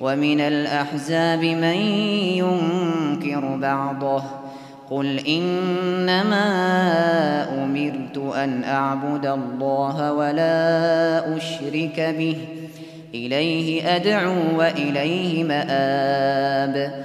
ومن الأحزاب من ينكر بعضه قل إنما أمرت أن أعبد الله ولا أشرك به إليه أدعو وإليه مآب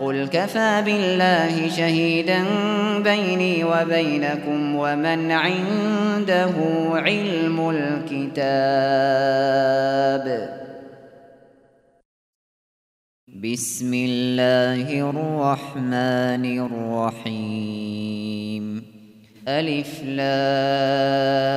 قل كفى بالله شهيدا بيني وبينكم ومن عنده علم الكتاب. بسم الله الرحمن الرحيم. ألف لام.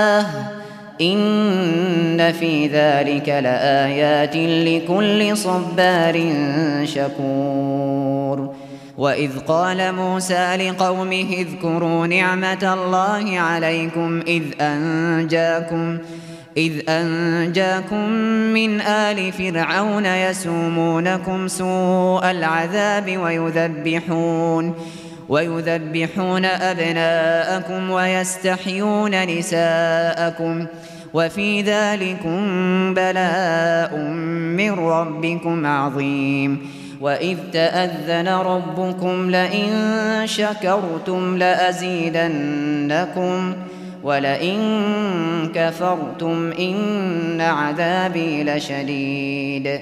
ان في ذلك لآيات لكل صبار شكور وإذ قال موسى لقومه اذكروا نعمة الله عليكم إذ أنجاكم إذ أنجاكم من آل فرعون يسومونكم سوء العذاب ويذبحون ويذبحون ويذبحون أبناءكم ويستحيون نساءكم وفي ذلكم بلاء من ربكم عظيم وَإِذْ تَأَذَّنَ رَبُّكُمْ لَئِن شَكَرْتُمْ لَأَزِيدَنَّكُمْ وَلَئِن كَفَرْتُمْ إِنَّ عَذَابِي لَشَدِيدٌ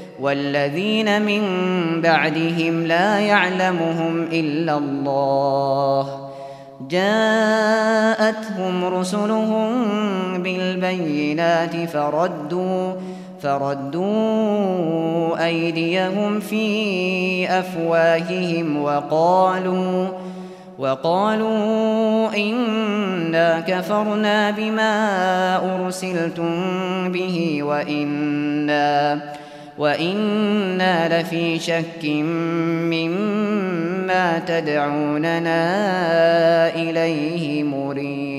والذين من بعدهم لا يعلمهم إلا الله جاءتهم رسلهم بالبينات فردوا فردوا أيديهم في أفواههم وقالوا وقالوا إنا كفرنا بما أرسلتم به وإنا وإنا لفي شك مما تدعوننا إليه مريد